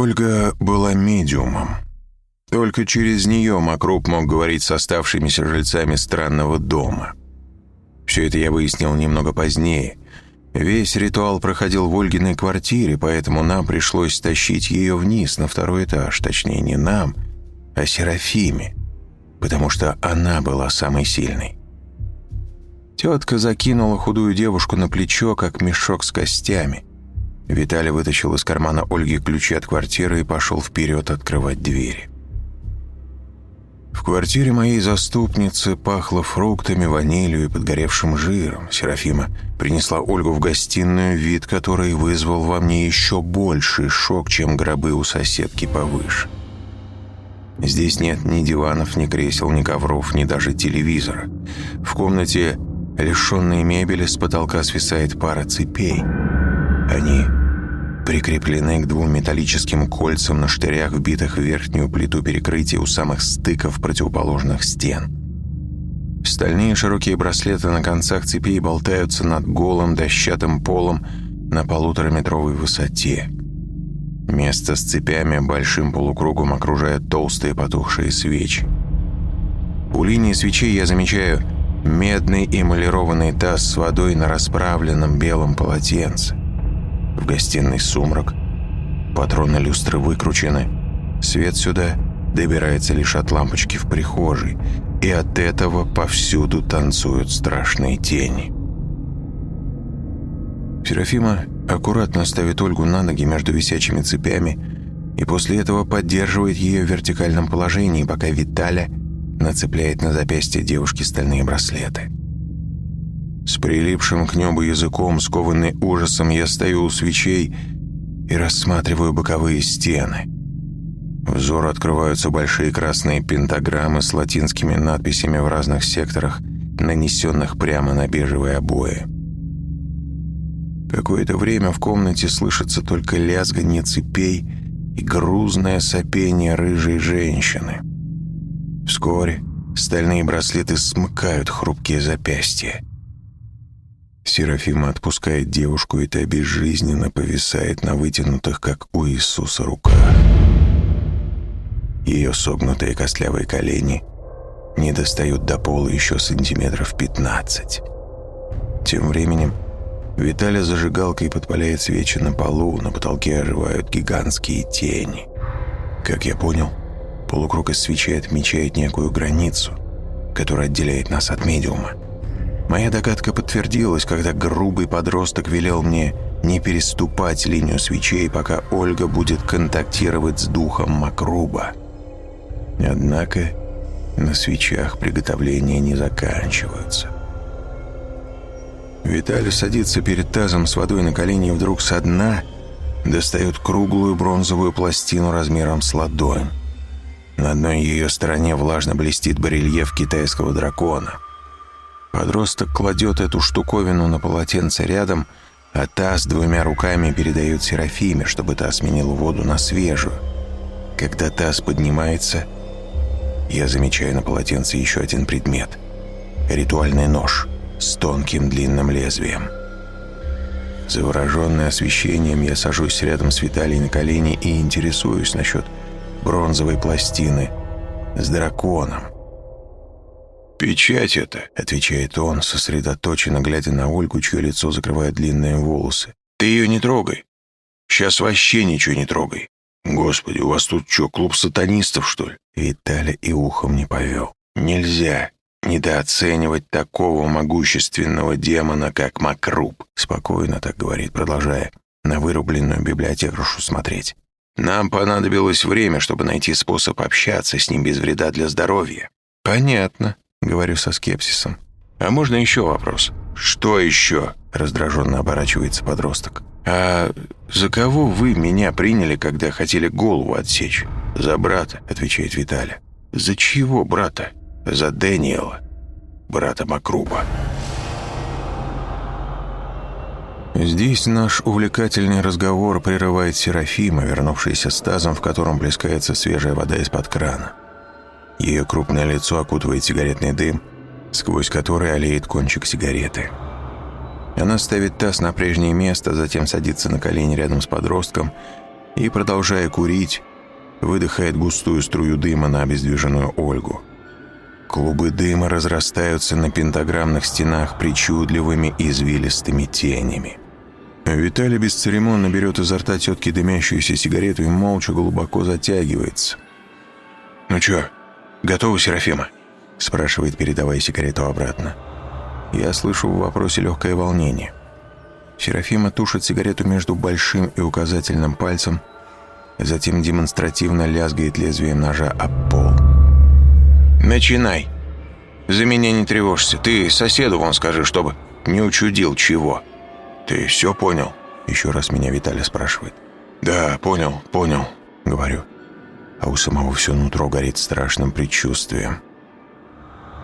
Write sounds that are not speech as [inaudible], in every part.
Ольга была медиумом. Только через нее Макруп мог говорить с оставшимися жильцами странного дома. Все это я выяснил немного позднее. Весь ритуал проходил в Ольгиной квартире, поэтому нам пришлось тащить ее вниз, на второй этаж. Точнее, не нам, а Серафиме, потому что она была самой сильной. Тетка закинула худую девушку на плечо, как мешок с костями. Виталий вытащил из кармана Ольги ключи от квартиры и пошел вперед открывать двери. В квартире моей заступницы пахло фруктами, ванилью и подгоревшим жиром. Серафима принесла Ольгу в гостиную, вид который вызвал во мне еще больший шок, чем гробы у соседки повыше. Здесь нет ни диванов, ни кресел, ни ковров, ни даже телевизора. В комнате, лишенной мебели, с потолка свисает пара цепей. Они прикреплены к двум металлическим кольцам на штырях, вбитых в верхнюю плиту перекрытия у самых стыков противоположных стен. Стальные широкие браслеты на концах цепей болтаются над голым дощатым полом на полутораметровой высоте. Место с цепями большим полукругом окружают толстые потухшие свечи. У линии свечей я замечаю медный эмалированный таз с водой на расправленном белом полотенце. В гостиной сумрак. Патроны люстры выкручены. Свет сюда добирается лишь от лампочки в прихожей. И от этого повсюду танцуют страшные тени. Серафима аккуратно ставит Ольгу на ноги между висячими цепями и после этого поддерживает ее в вертикальном положении, пока Виталя нацепляет на запястье девушки стальные браслеты. С прилипшим к небу языком, скованный ужасом, я стою у свечей и рассматриваю боковые стены. Взору открываются большие красные пентаграммы с латинскими надписями в разных секторах, нанесенных прямо на бежевые обои. Какое-то время в комнате слышится только лязганье цепей и грузное сопение рыжей женщины. Вскоре стальные браслеты смыкают хрупкие запястья. Серафима отпускает девушку, и та безжизненно повисает на вытянутых, как у Иисуса, руках. Ее согнутые костлявые колени не достают до пола еще сантиметров 15. Тем временем Виталя зажигалкой подпаляет свечи на полу, на потолке оживают гигантские тени. Как я понял, полукруг из свечей отмечает некую границу, которая отделяет нас от медиума. Моя догадка подтвердилась, когда грубый подросток велел мне не переступать линию свечей, пока Ольга будет контактировать с духом Макруба. Однако на свечах приготовления не заканчиваются. Виталий садится перед тазом с водой на колени и вдруг со дна достает круглую бронзовую пластину размером с ладонь. На одной ее стороне влажно блестит барельеф китайского дракона – Подросток кладет эту штуковину на полотенце рядом, а та с двумя руками передает Серафиме, чтобы та сменила воду на свежую. Когда таз поднимается, я замечаю на полотенце еще один предмет. Ритуальный нож с тонким длинным лезвием. Завороженный освещением, я сажусь рядом с Виталией на колени и интересуюсь насчет бронзовой пластины с драконом. «Печать это», — отвечает он, сосредоточенно глядя на Ольгу, чье лицо закрывает длинные волосы. «Ты ее не трогай. Сейчас вообще ничего не трогай. Господи, у вас тут что, клуб сатанистов, что ли?» Виталя и ухом не повел. «Нельзя недооценивать такого могущественного демона, как Макруб», спокойно так говорит, продолжая на вырубленную библиотекаршу смотреть. «Нам понадобилось время, чтобы найти способ общаться с ним без вреда для здоровья». «Понятно», Говорю со скепсисом. «А можно еще вопрос?» «Что еще?» — раздраженно оборачивается подросток. «А за кого вы меня приняли, когда хотели голову отсечь?» «За брата», — отвечает Виталя. «За чего брата?» «За Дэниела, брата Макруба». Здесь наш увлекательный разговор прерывает Серафима, вернувшаяся с тазом, в котором плескается свежая вода из-под крана. Ее крупное лицо окутывает сигаретный дым, сквозь который олеет кончик сигареты. Она ставит таз на прежнее место, затем садится на колени рядом с подростком и, продолжая курить, выдыхает густую струю дыма на обездвиженную Ольгу. Клубы дыма разрастаются на пентаграммных стенах причудливыми извилистыми тенями. Виталий бесцеремонно берет изо рта тетки дымящуюся сигарету и молча глубоко затягивается. «Ну чё, готова, Серафима?» спрашивает, передавая сигарету обратно. Я слышу в вопросе легкое волнение. Серафима тушит сигарету между большим и указательным пальцем, затем демонстративно лязгает лезвием ножа об пол. «Начинай. За меня не тревожься. Ты соседу вон скажи, чтобы не учудил чего». «Ты все понял?» Еще раз меня Виталий спрашивает. «Да, понял, понял», — говорю. А у самого все нутро горит страшным предчувствием.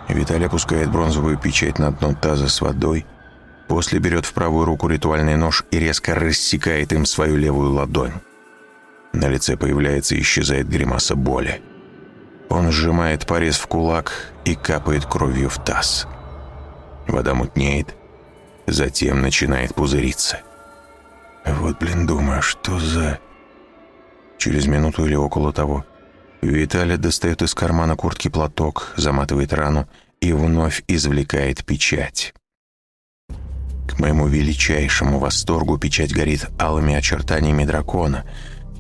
Виталий опускает бронзовую печать на дно таза с водой, после берет в правую руку ритуальный нож и резко рассекает им свою левую ладонь. На лице появляется и исчезает гримаса боли. Он сжимает порез в кулак и капает кровью в таз. Вода мутнеет, Затем начинает пузыриться. Вот, блин, думаю, что за... Через минуту или около того Виталий достает из кармана куртки платок, заматывает рану и вновь извлекает печать. К моему величайшему восторгу печать горит алыми очертаниями дракона.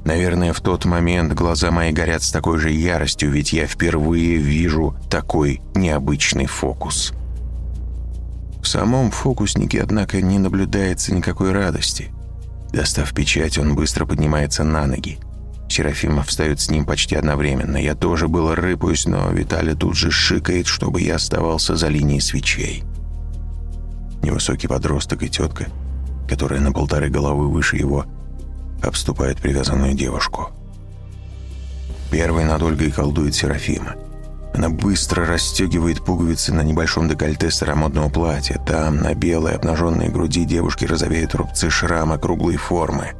Наверное, в тот момент глаза мои горят с такой же яростью, ведь я впервые вижу такой необычный фокус. В самом фокуснике, однако, не наблюдается никакой радости. Достав печать, он быстро поднимается на ноги. Серафимов встает с ним почти одновременно. Я тоже было рыпаюсь, но Виталий тут же шикает, чтобы я оставался за линией свечей. Невысокий подросток и тетка, которая на полторы головы выше его, обступают привязанную девушку. Первой над Ольгой колдует Серафима. Она быстро расстегивает пуговицы на небольшом декольте старомодного платья. Там, на белой обнаженной груди девушки розовеют рубцы шрама круглой формы.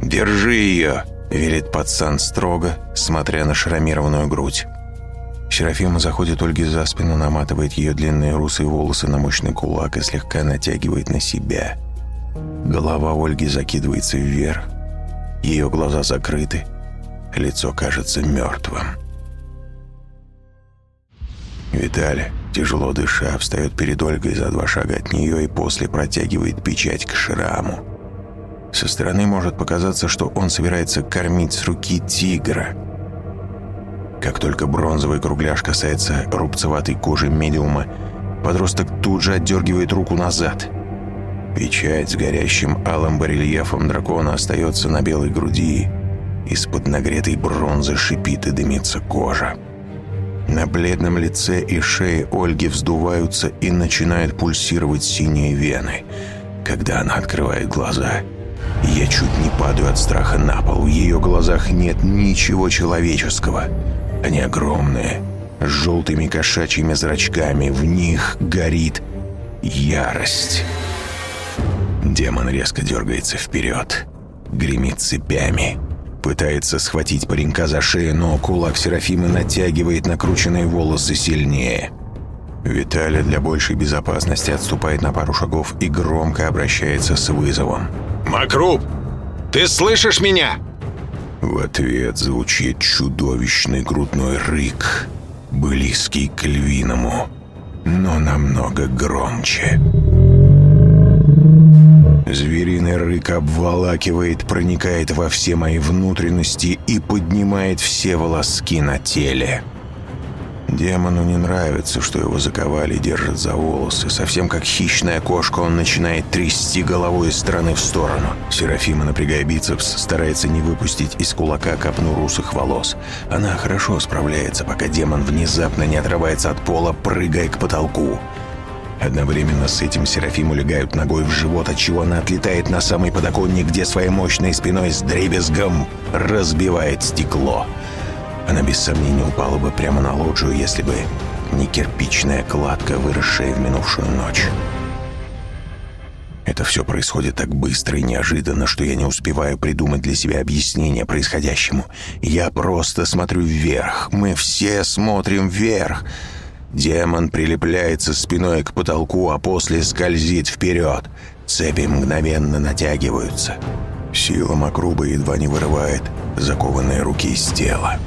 «Держи ее!» — велит пацан строго, смотря на шрамированную грудь. Серафима заходит Ольге за спину, наматывает ее длинные русые волосы на мощный кулак и слегка натягивает на себя. Голова Ольги закидывается вверх, ее глаза закрыты, лицо кажется мертвым. Виталий, тяжело дыша, встает перед Ольгой за два шага от нее и после протягивает печать к шраму. Со стороны может показаться, что он собирается кормить с руки тигра. Как только бронзовый кругляш касается рубцеватой кожи медиума, подросток тут же отдергивает руку назад. Печать с горящим алым барельефом дракона остается на белой груди. Из-под нагретой бронзы шипит и дымится кожа. На бледном лице и шее Ольги вздуваются и начинают пульсировать синие вены. Когда она открывает глаза, я чуть не падаю от страха на пол. В ее глазах нет ничего человеческого. Они огромные, с желтыми кошачьими зрачками. В них горит ярость. Демон резко дергается вперед, гремит цепями. Пытается схватить паренька за шею, но кулак Серафимы натягивает накрученные волосы сильнее. Виталий для большей безопасности отступает на пару шагов и громко обращается с вызовом. «Макруб, ты слышишь меня?» В ответ звучит чудовищный грудной рык, близкий к львиному, но намного громче. Звериный рык обволакивает, проникает во все мои внутренности и поднимает все волоски на теле. Демону не нравится, что его заковали и держат за волосы. Совсем как хищная кошка, он начинает трясти головой из стороны в сторону. Серафима, напрягая бицепс, старается не выпустить из кулака копну русых волос. Она хорошо справляется, пока демон внезапно не отрывается от пола, прыгая к потолку. Одновременно с этим Серафим улегают ногой в живот, отчего она отлетает на самый подоконник, где своей мощной спиной с дребезгом разбивает стекло. Она без сомнения упала бы прямо на лоджию, если бы не кирпичная кладка, выросшая в минувшую ночь. Это все происходит так быстро и неожиданно, что я не успеваю придумать для себя объяснение происходящему. Я просто смотрю вверх. Мы все смотрим вверх. Демон прилепляется спиной к потолку, а после скользит вперед. Цепи мгновенно натягиваются. Сила Макруба едва не вырывает закованные руки из тела.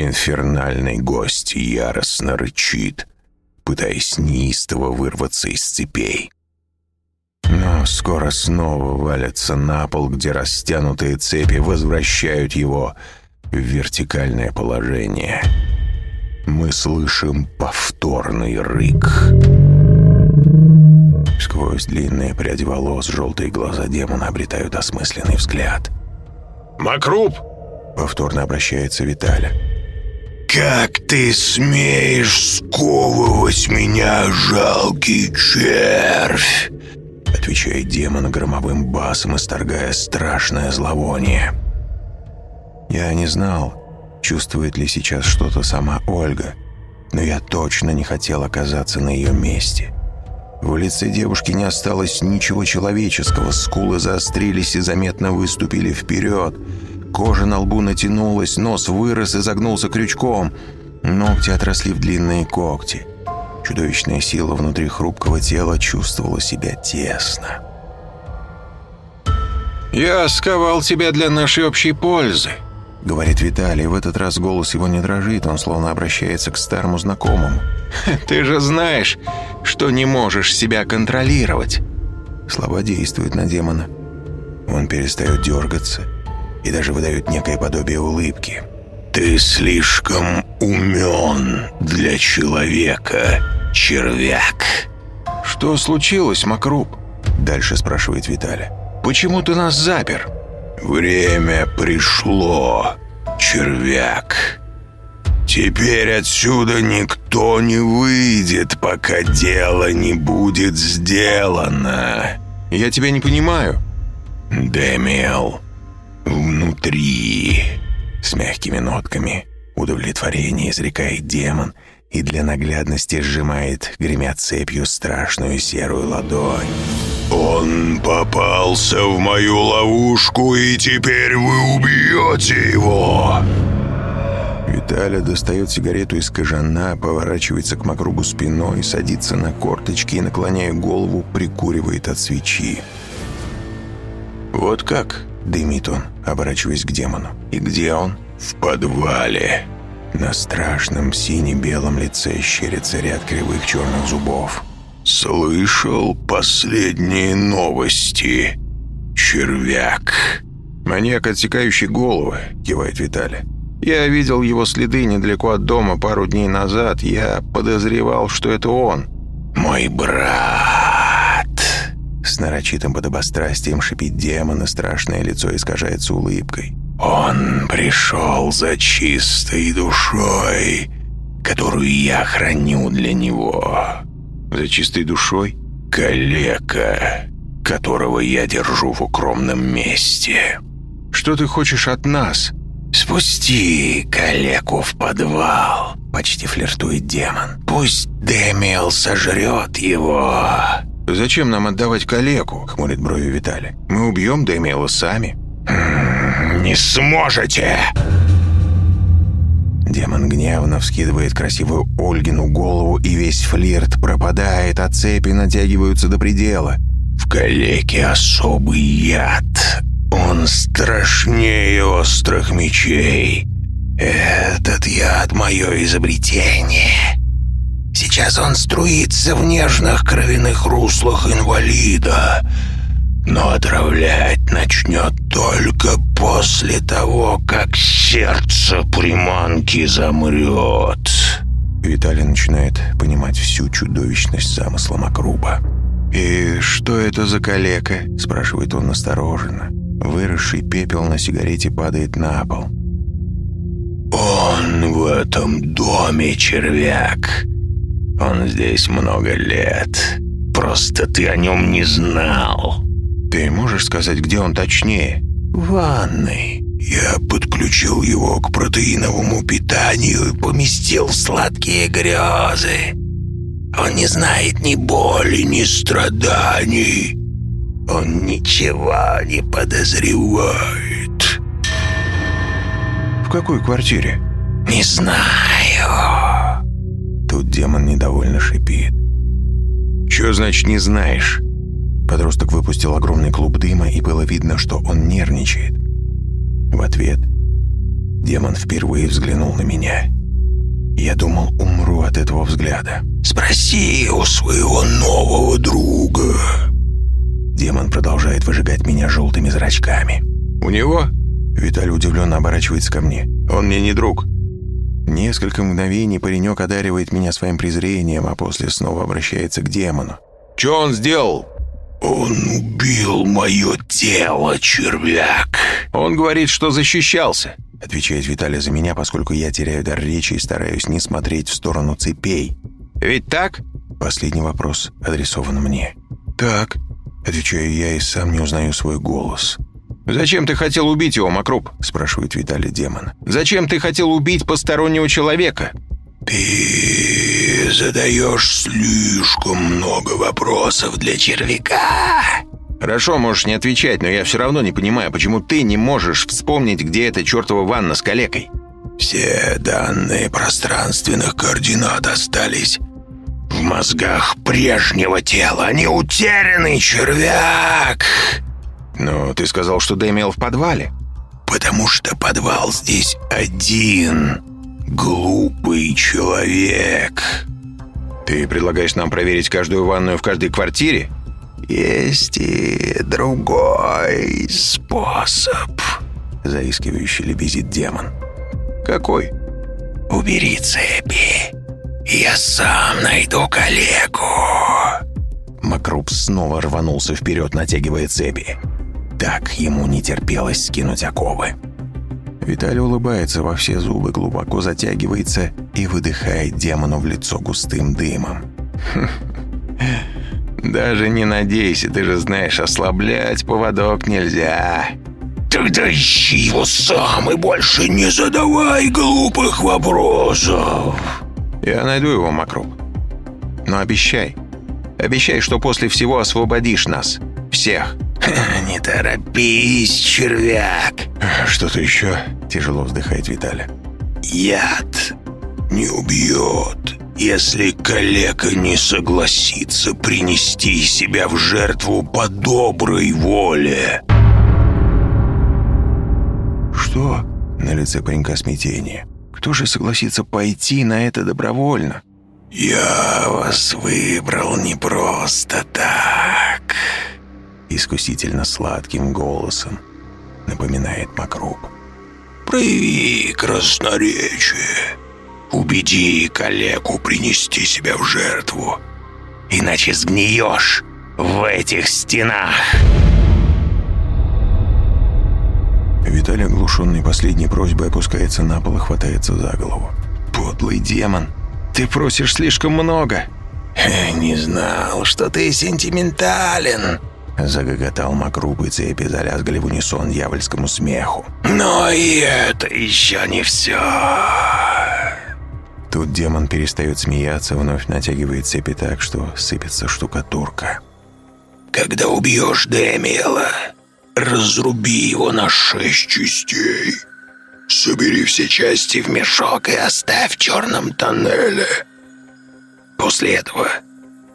Инфернальный гость яростно рычит, пытаясь неистово вырваться из цепей. Но скоро снова валятся на пол, где растянутые цепи возвращают его в вертикальное положение. Мы слышим повторный рык. Сквозь длинные пряди волос желтые глаза демона обретают осмысленный взгляд. «Макруб!» — повторно обращается Виталя. «Как ты смеешь сковывать меня, жалкий червь?» отвечает демон громовым басом, исторгая страшное зловоние. Я не знал, чувствует ли сейчас что-то сама Ольга, но я точно не хотел оказаться на ее месте. В лице девушки не осталось ничего человеческого, скулы заострились и заметно выступили вперед. Кожа на лбу натянулась, нос вырос и загнулся крючком. Ногти отросли в длинные когти. Чудовищная сила внутри хрупкого тела чувствовала себя тесно. «Я сковал тебя для нашей общей пользы», — говорит Виталий. В этот раз голос его не дрожит, он словно обращается к старому знакомому. «Ты же знаешь, что не можешь себя контролировать». Слова действуют на демона. Он перестает дергаться и даже выдает некое подобие улыбки. «Ты слишком умен для человека», червяк!» «Что случилось, Макруб?» Дальше спрашивает Виталя. «Почему ты нас запер?» «Время пришло, червяк. Теперь отсюда никто не выйдет, пока дело не будет сделано». «Я тебя не понимаю». «Демиэл, внутри...» С мягкими нотками удовлетворения изрекает демон — и для наглядности сжимает, гремя цепью, страшную серую ладонь. «Он попался в мою ловушку, и теперь вы убьете его!» Виталя достает сигарету из кожана, поворачивается к Макрубу спиной, садится на корточки и, наклоняя голову, прикуривает от свечи. «Вот как?» — дымит он, оборачиваясь к демону. «И где он?» «В подвале!» На страшном сине-белом лице щерится ряд кривых черных зубов. «Слышал последние новости, червяк?» «Маньяк, отсекающий головы», — кивает Виталий. «Я видел его следы недалеко от дома пару дней назад. Я подозревал, что это он». «Мой брат!» С нарочитым подобострастием шипит демон, и страшное лицо искажается улыбкой. Он пришел за чистой душой, которую я храню для него. За чистой душой? Калека, которого я держу в укромном месте. Что ты хочешь от нас? Спусти калеку в подвал, почти флиртует демон. Пусть Демиэл сожрет его. Зачем нам отдавать калеку? Хмурит брови Виталий. Мы убьем Демиэла сами. «Не сможете!» Демон гневно вскидывает красивую Ольгину голову, и весь флирт пропадает, а цепи натягиваются до предела. В калеке особый яд. Он страшнее острых мечей. Этот яд — мое изобретение. Сейчас он струится в нежных кровяных руслах инвалида но отравлять начнет только после того, как сердце приманки замрет. Виталий начинает понимать всю чудовищность замысла Макруба. «И что это за калека?» – спрашивает он настороженно. Выросший пепел на сигарете падает на пол. «Он в этом доме, червяк. Он здесь много лет. Просто ты о нем не знал». Ты можешь сказать, где он точнее? В ванной. Я подключил его к протеиновому питанию и поместил в сладкие грезы. Он не знает ни боли, ни страданий. Он ничего не подозревает. В какой квартире? Не знаю. Демон недовольно шипит. Чё значит не знаешь? Подросток выпустил огромный клуб дыма, и было видно, что он нервничает. В ответ демон впервые взглянул на меня. Я думал, умру от этого взгляда. «Спроси у своего нового друга». Демон продолжает выжигать меня желтыми зрачками. «У него?» Виталий удивленно оборачивается ко мне. «Он мне не друг». Несколько мгновений паренек одаривает меня своим презрением, а после снова обращается к демону. «Чё он сделал?» «Он убил мое тело, червяк!» «Он говорит, что защищался!» Отвечает Виталий за меня, поскольку я теряю дар речи и стараюсь не смотреть в сторону цепей. «Ведь так?» Последний вопрос адресован мне. «Так», — отвечаю я и сам не узнаю свой голос. «Зачем ты хотел убить его, Макруп?» — спрашивает Виталий демон. «Зачем ты хотел убить постороннего человека?» «Ты задаешь слишком много вопросов для червяка». «Хорошо, можешь не отвечать, но я все равно не понимаю, почему ты не можешь вспомнить, где эта чертова ванна с калекой?» «Все данные пространственных координат остались в мозгах прежнего тела. Они утеряны, червяк!» «Но ты сказал, что Дэмиэл в подвале». «Потому что подвал здесь один. Глупый человек». «Ты предлагаешь нам проверить каждую ванную в каждой квартире?» «Есть и другой способ», — заискивающе лебезит демон. «Какой?» «Убери цепи, я сам найду коллегу». Макруп снова рванулся вперед, натягивая цепи. Так ему не терпелось скинуть оковы. Виталий улыбается во все зубы, глубоко затягивается и выдыхает демону в лицо густым дымом. «Даже не надейся, ты же знаешь, ослаблять поводок нельзя». «Тогда ищи его сам и больше не задавай глупых вопросов». «Я найду его, Макруп. Но обещай, обещай, что после всего освободишь нас. Всех». [laughs] «Не торопись, червяк!» «Что-то еще?» – тяжело вздыхает Виталий. «Яд не убьет, если калека не согласится принести себя в жертву по доброй воле». «Что?» – на лице паренька смятение. «Кто же согласится пойти на это добровольно?» «Я вас выбрал не просто так», искусительно сладким голосом, напоминает Макруп. «Прояви красноречие. Убеди коллегу принести себя в жертву, иначе сгниешь в этих стенах». Виталий, оглушенный последней просьбой, опускается на пол и хватается за голову. «Подлый демон, ты просишь слишком много!» «Не знал, что ты сентиментален!» Загоготал Макруп, и цепи залязгали в унисон дьявольскому смеху. «Но и это еще не все!» Тут демон перестает смеяться, вновь натягивает цепи так, что сыпется штукатурка. «Когда убьешь Дэмиэла, разруби его на шесть частей. Собери все части в мешок и оставь в черном тоннеле. После этого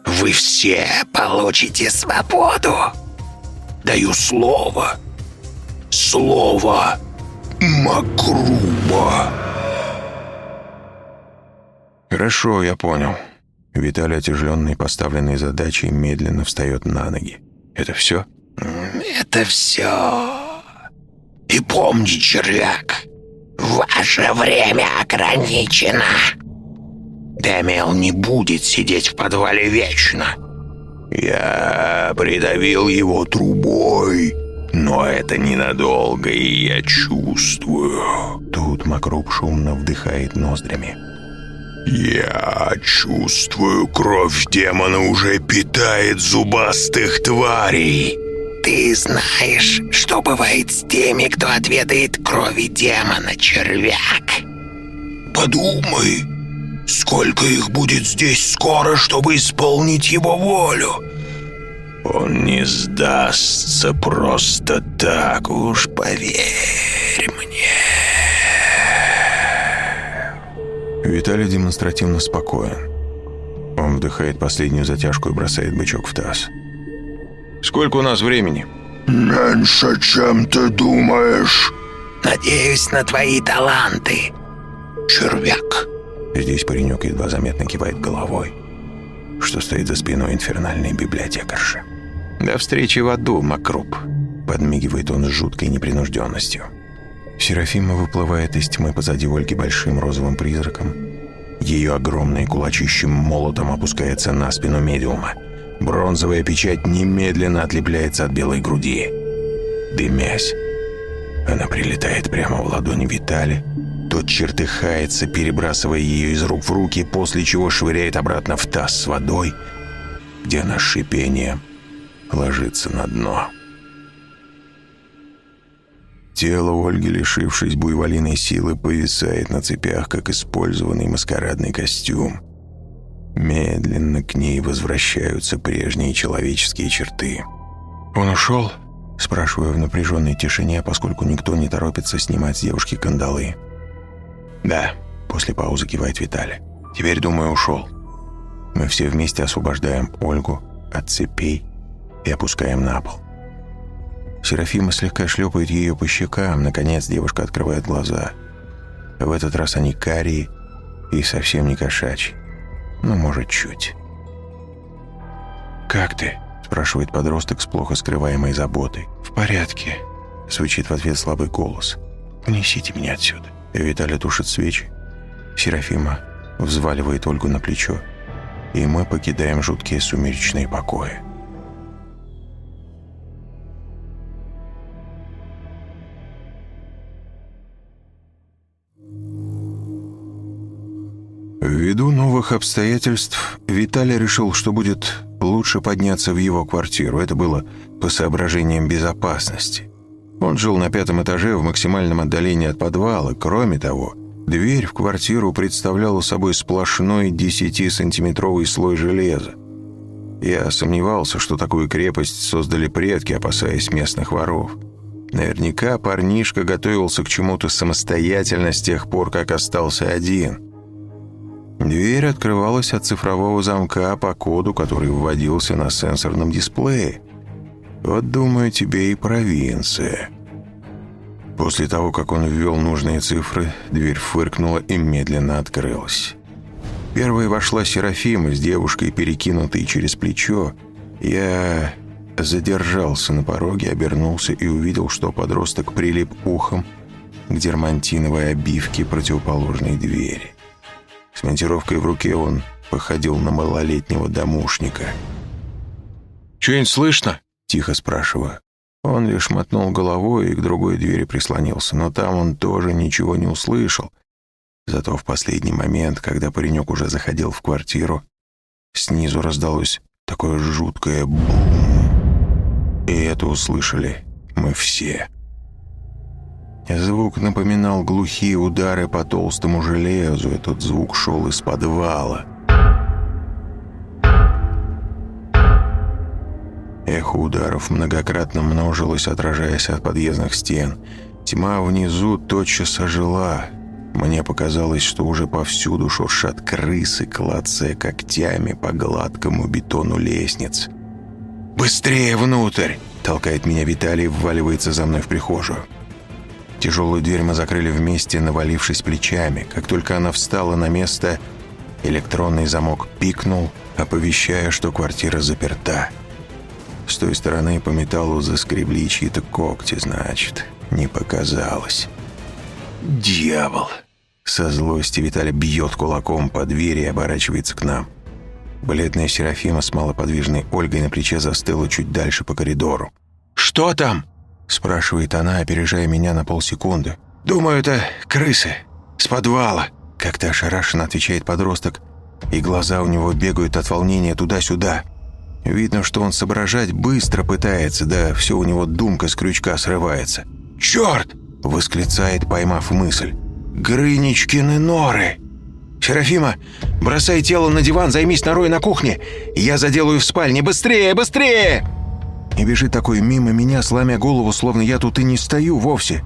вы все получите свободу. Даю слово. Слово Макруба. Хорошо, я понял. Виталий, отяжеленный поставленной задачей, медленно встает на ноги. Это все? Это все. И помни, червяк, ваше время ограничено. Дэмиэл не будет сидеть в подвале вечно. Я придавил его трубой, но это ненадолго, и я чувствую. Тут Макруп шумно вдыхает ноздрями. Я чувствую, кровь демона уже питает зубастых тварей. Ты знаешь, что бывает с теми, кто отведает крови демона, червяк? Подумай, Сколько их будет здесь скоро, чтобы исполнить его волю? Он не сдастся просто так, уж поверь мне. Виталий демонстративно спокоен. Он вдыхает последнюю затяжку и бросает бычок в таз. «Сколько у нас времени?» «Меньше, чем ты думаешь. Надеюсь на твои таланты, червяк». Здесь паренек едва заметно кивает головой, что стоит за спиной инфернальной библиотекарши. «До встречи в аду, Макруп», — подмигивает он с жуткой непринужденностью. Серафима выплывает из тьмы позади Ольги большим розовым призраком. Ее огромный кулачищем молотом опускается на спину медиума. Бронзовая печать немедленно отлепляется от белой груди. Дымясь, она прилетает прямо в ладони Витали, тот чертыхается, перебрасывая ее из рук в руки, после чего швыряет обратно в таз с водой, где она с шипением ложится на дно. Тело Ольги, лишившись буйволиной силы, повисает на цепях, как использованный маскарадный костюм. Медленно к ней возвращаются прежние человеческие черты. «Он ушел?» Спрашиваю в напряженной тишине, поскольку никто не торопится снимать с девушки кандалы. «Да», — после паузы кивает Виталий. «Теперь, думаю, ушел». Мы все вместе освобождаем Ольгу от цепей и опускаем на пол. Серафима слегка шлепает ее по щекам. Наконец девушка открывает глаза. В этот раз они карие и совсем не кошачьи. Ну, может, чуть. «Как ты?» – спрашивает подросток с плохо скрываемой заботой. «В порядке», – звучит в ответ слабый голос. «Унесите меня отсюда». Виталий тушит свечи. Серафима взваливает Ольгу на плечо, и мы покидаем жуткие сумеречные покои. Ввиду новых обстоятельств, Виталий решил, что будет лучше подняться в его квартиру. Это было по соображениям безопасности. Он жил на пятом этаже в максимальном отдалении от подвала. Кроме того, дверь в квартиру представляла собой сплошной 10-сантиметровый слой железа. Я сомневался, что такую крепость создали предки, опасаясь местных воров. Наверняка парнишка готовился к чему-то самостоятельно с тех пор, как остался один. Дверь открывалась от цифрового замка по коду, который вводился на сенсорном дисплее. Вот, думаю, тебе и провинция. После того, как он ввел нужные цифры, дверь фыркнула и медленно открылась. Первой вошла Серафима с девушкой, перекинутой через плечо. Я задержался на пороге, обернулся и увидел, что подросток прилип ухом к дермантиновой обивке противоположной двери. С монтировкой в руке он походил на малолетнего домушника. «Что-нибудь слышно?» — тихо спрашиваю. Он лишь мотнул головой и к другой двери прислонился, но там он тоже ничего не услышал. Зато в последний момент, когда паренек уже заходил в квартиру, снизу раздалось такое жуткое бум. И это услышали мы все. Звук напоминал глухие удары по толстому железу. Этот звук шел из подвала. Эхо ударов многократно множилось, отражаясь от подъездных стен. Тьма внизу тотчас ожила. Мне показалось, что уже повсюду шуршат крысы, клацая когтями по гладкому бетону лестниц. «Быстрее внутрь!» — толкает меня Виталий вваливается за мной в прихожую. Тяжелую дверь мы закрыли вместе, навалившись плечами. Как только она встала на место, электронный замок пикнул, оповещая, что квартира заперта. С той стороны по металлу заскребли чьи-то когти, значит, не показалось. «Дьявол!» Со злости Виталий бьет кулаком по двери и оборачивается к нам. Бледная Серафима с малоподвижной Ольгой на плече застыла чуть дальше по коридору. «Что там?» Спрашивает она, опережая меня на полсекунды. «Думаю, это крысы. С подвала». Как-то ошарашенно отвечает подросток, и глаза у него бегают от волнения туда-сюда. Видно, что он соображать быстро пытается, да все у него думка с крючка срывается. «Черт!» — восклицает, поймав мысль. «Грыничкины норы!» «Серафима, бросай тело на диван, займись норой на кухне. Я заделаю в спальне. Быстрее, быстрее!» И бежит такой мимо меня, сломя голову, словно я тут и не стою вовсе.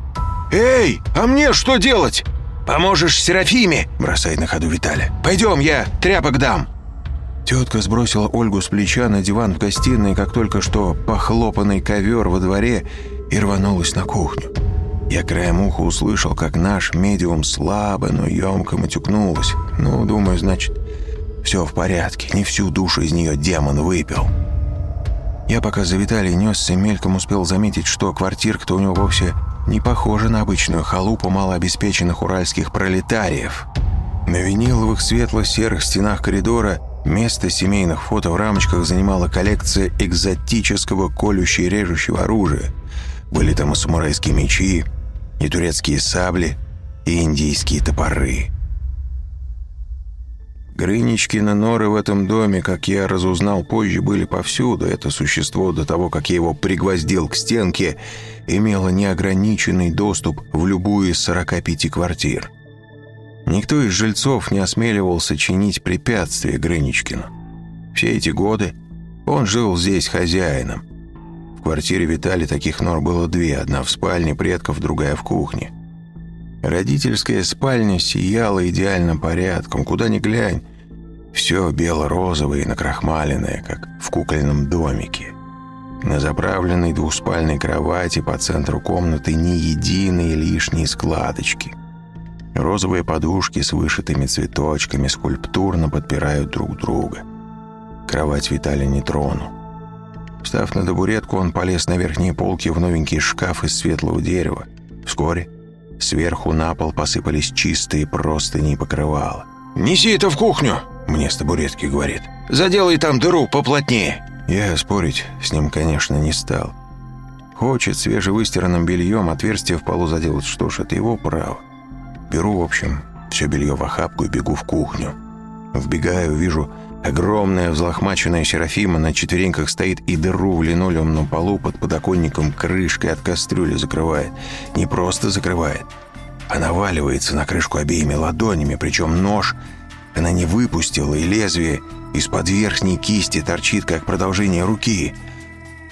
«Эй, а мне что делать?» «Поможешь Серафиме!» – бросает на ходу Виталя. «Пойдем, я тряпок дам!» Тетка сбросила Ольгу с плеча на диван в гостиной, как только что похлопанный ковер во дворе, и рванулась на кухню. Я краем уха услышал, как наш медиум слабо, но емко матюкнулась. Ну, думаю, значит, все в порядке, не всю душу из нее демон выпил. Я пока за Виталий несся, мельком успел заметить, что квартирка-то у него вовсе не похожа на обычную халупу малообеспеченных уральских пролетариев. На виниловых светло-серых стенах коридора место семейных фото в рамочках занимала коллекция экзотического колющего и режущего оружия. Были там и самурайские мечи, и турецкие сабли, и индийские топоры. Грыничкины норы в этом доме, как я разузнал позже, были повсюду. Это существо до того, как я его пригвоздил к стенке, имело неограниченный доступ в любую из 45 квартир. Никто из жильцов не осмеливался чинить препятствия Грыничкину. Все эти годы он жил здесь хозяином. В квартире Витали таких нор было две, одна в спальне предков, другая в кухне. Родительская спальня сияла идеальным порядком, куда ни глянь. Все бело-розовое и накрахмаленное, как в кукольном домике. На заправленной двуспальной кровати по центру комнаты ни единой лишней складочки. Розовые подушки с вышитыми цветочками скульптурно подпирают друг друга. Кровать Виталий не тронул. Встав на табуретку, он полез на верхние полки в новенький шкаф из светлого дерева. Вскоре сверху на пол посыпались чистые простыни и покрывала. «Неси это в кухню!» — мне с табуретки говорит. «Заделай там дыру поплотнее!» Я спорить с ним, конечно, не стал. Хочет свежевыстиранным бельем отверстие в полу заделать, что ж, это его право. Беру, в общем, все белье в охапку и бегу в кухню. Вбегаю, вижу Огромная взлохмаченная Серафима на четвереньках стоит и дыру в линолеумном полу под подоконником крышкой от кастрюли закрывает. Не просто закрывает, а наваливается на крышку обеими ладонями, причем нож она не выпустила, и лезвие из-под верхней кисти торчит, как продолжение руки –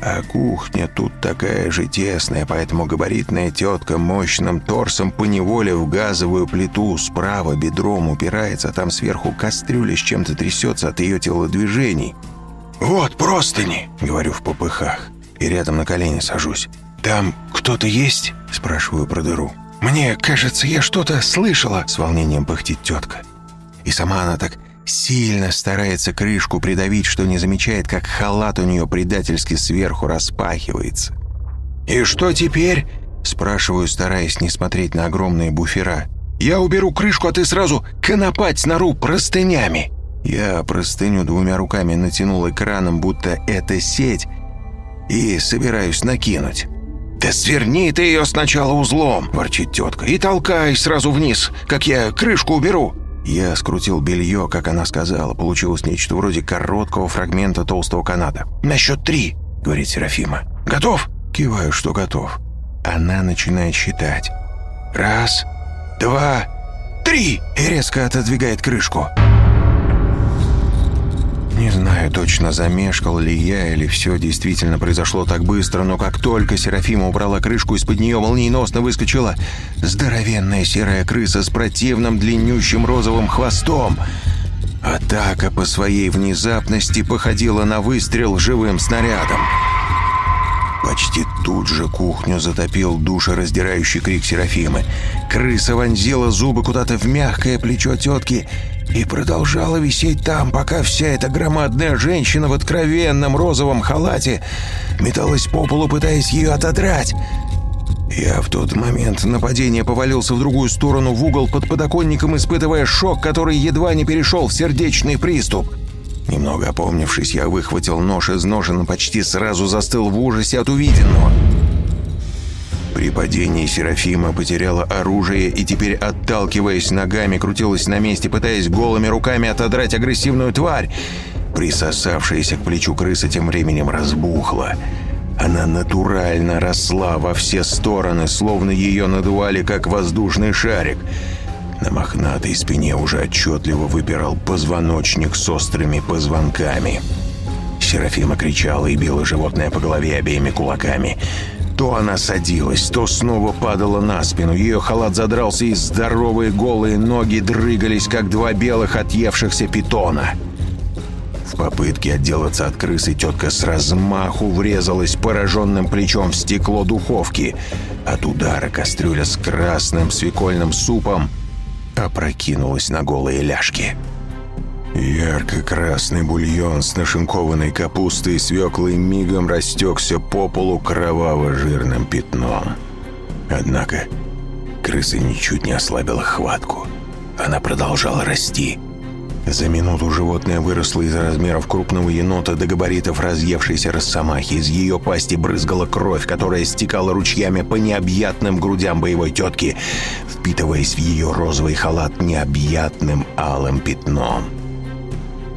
а кухня тут такая же тесная, поэтому габаритная тетка мощным торсом поневоле в газовую плиту справа бедром упирается, а там сверху кастрюля с чем-то трясется от ее телодвижений. «Вот простыни!» — говорю в попыхах. И рядом на колени сажусь. «Там кто-то есть?» — спрашиваю про дыру. «Мне кажется, я что-то слышала!» — с волнением пыхтит тетка. И сама она так Сильно старается крышку придавить, что не замечает, как халат у нее предательски сверху распахивается. «И что теперь?» – спрашиваю, стараясь не смотреть на огромные буфера. «Я уберу крышку, а ты сразу конопать снору простынями!» Я простыню двумя руками натянул экраном, будто это сеть, и собираюсь накинуть. «Да сверни ты ее сначала узлом!» – ворчит тетка. «И толкай сразу вниз, как я крышку уберу!» Я скрутил белье, как она сказала. Получилось нечто вроде короткого фрагмента толстого каната. «На счет три», — говорит Серафима. «Готов?» Киваю, что готов. Она начинает считать. «Раз, два, три!» И резко отодвигает крышку. «Крышку!» Не знаю точно, замешкал ли я или все действительно произошло так быстро, но как только Серафима убрала крышку, из-под нее молниеносно выскочила здоровенная серая крыса с противным длиннющим розовым хвостом. Атака по своей внезапности походила на выстрел живым снарядом. Почти тут же кухню затопил душераздирающий крик Серафимы. Крыса вонзила зубы куда-то в мягкое плечо тетки и продолжала висеть там, пока вся эта громадная женщина в откровенном розовом халате металась по полу, пытаясь ее отодрать. Я в тот момент нападения повалился в другую сторону в угол под подоконником, испытывая шок, который едва не перешел в сердечный приступ. Немного опомнившись, я выхватил нож из ножен и почти сразу застыл в ужасе от увиденного. При падении Серафима потеряла оружие и теперь, отталкиваясь ногами, крутилась на месте, пытаясь голыми руками отодрать агрессивную тварь. Присосавшаяся к плечу крыса тем временем разбухла. Она натурально росла во все стороны, словно ее надували, как воздушный шарик. На мохнатой спине уже отчетливо выпирал позвоночник с острыми позвонками. Серафима кричала и била животное по голове обеими кулаками. То она садилась, то снова падала на спину. Ее халат задрался, и здоровые голые ноги дрыгались, как два белых отъевшихся питона. В попытке отделаться от крысы тетка с размаху врезалась пораженным плечом в стекло духовки. От удара кастрюля с красным свекольным супом опрокинулась на голые ляжки. Ярко-красный бульон с нашинкованной капустой и свеклой мигом растекся по полу кроваво-жирным пятном. Однако крыса ничуть не ослабила хватку. Она продолжала расти. За минуту животное выросло из размеров крупного енота до габаритов разъевшейся росомахи. Из ее пасти брызгала кровь, которая стекала ручьями по необъятным грудям боевой тетки, впитываясь в ее розовый халат необъятным алым пятном.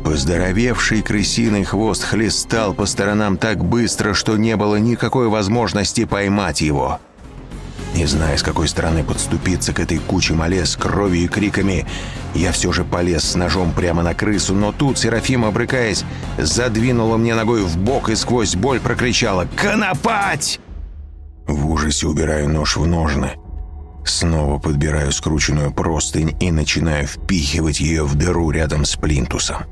Поздоровевший крысиный хвост хлестал по сторонам так быстро, что не было никакой возможности поймать его. Не зная, с какой стороны подступиться к этой куче молез кровью и криками, я все же полез с ножом прямо на крысу, но тут Серафима, обрыкаясь, задвинула мне ногой в бок и сквозь боль прокричала «Конопать!». В ужасе убираю нож в ножны. Снова подбираю скрученную простынь и начинаю впихивать ее в дыру рядом с плинтусом.